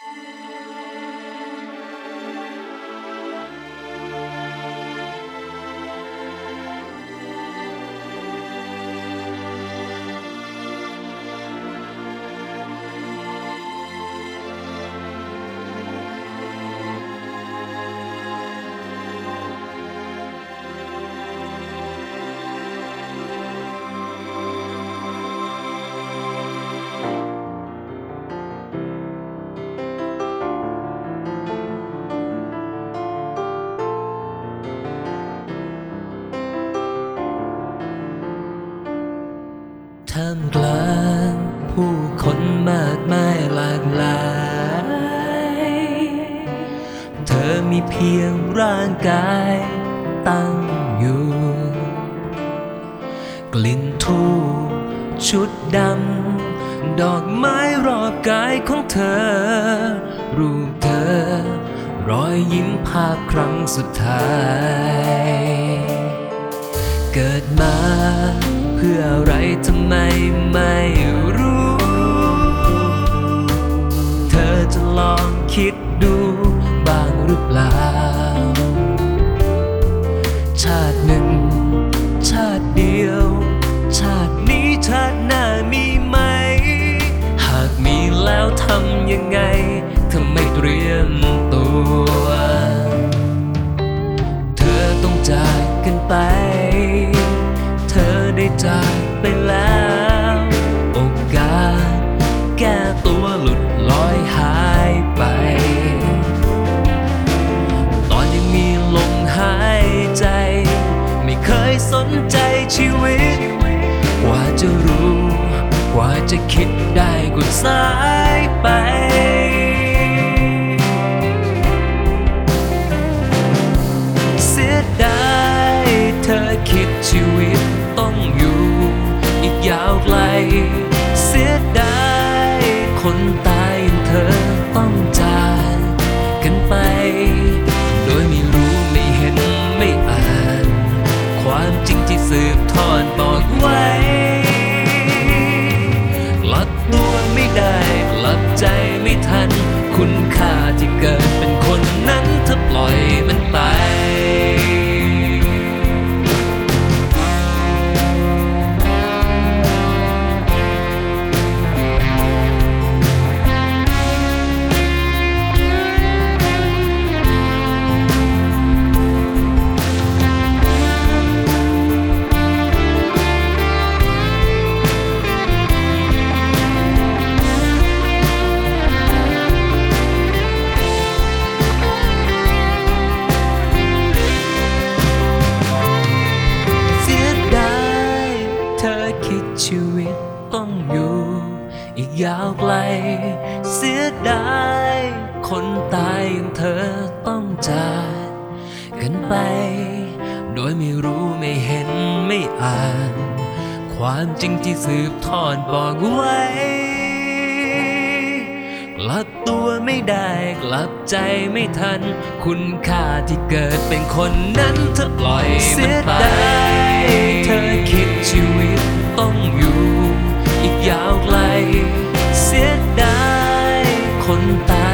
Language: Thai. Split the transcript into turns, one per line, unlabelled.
ท่ามกลางผู้คนมากมายหลากหลาย เธอมีเพียงร่างกายตั้งอยู่ กลิ่นทูชุดดำ ดอกไม้รอบกายของเธอ รูปเธอ รอยยิ้มภาพครั้งสุดท้าย เกิดมา พื่ออะไรทำไมไม่รู้ เธอจะลองคิดดูบ้างหรือเปล่า ชาติหนึ่ง ชาติเดียว จะคิดได้ก็สายไป เสียดายเธอคิดชีวิตต้องอยู่อีกยาวไกล เสียดายคนตายอย่างเธอ ยาวไกล เสียดายคนตายอย่างเธอต้องจากกันไป โดยไม่รู้ไม่เห็นไม่อ่าน ความจริงที่สืบทอดบอกไว้กลับตัวไม่ได้กลับใจไม่ทัน คุณค่าที่เกิดเป็นคนนั้นเธอปล่อยมันไปเธอคิดชีวิตต้องอยู่ อีกยาวไกล เสียดายคนตา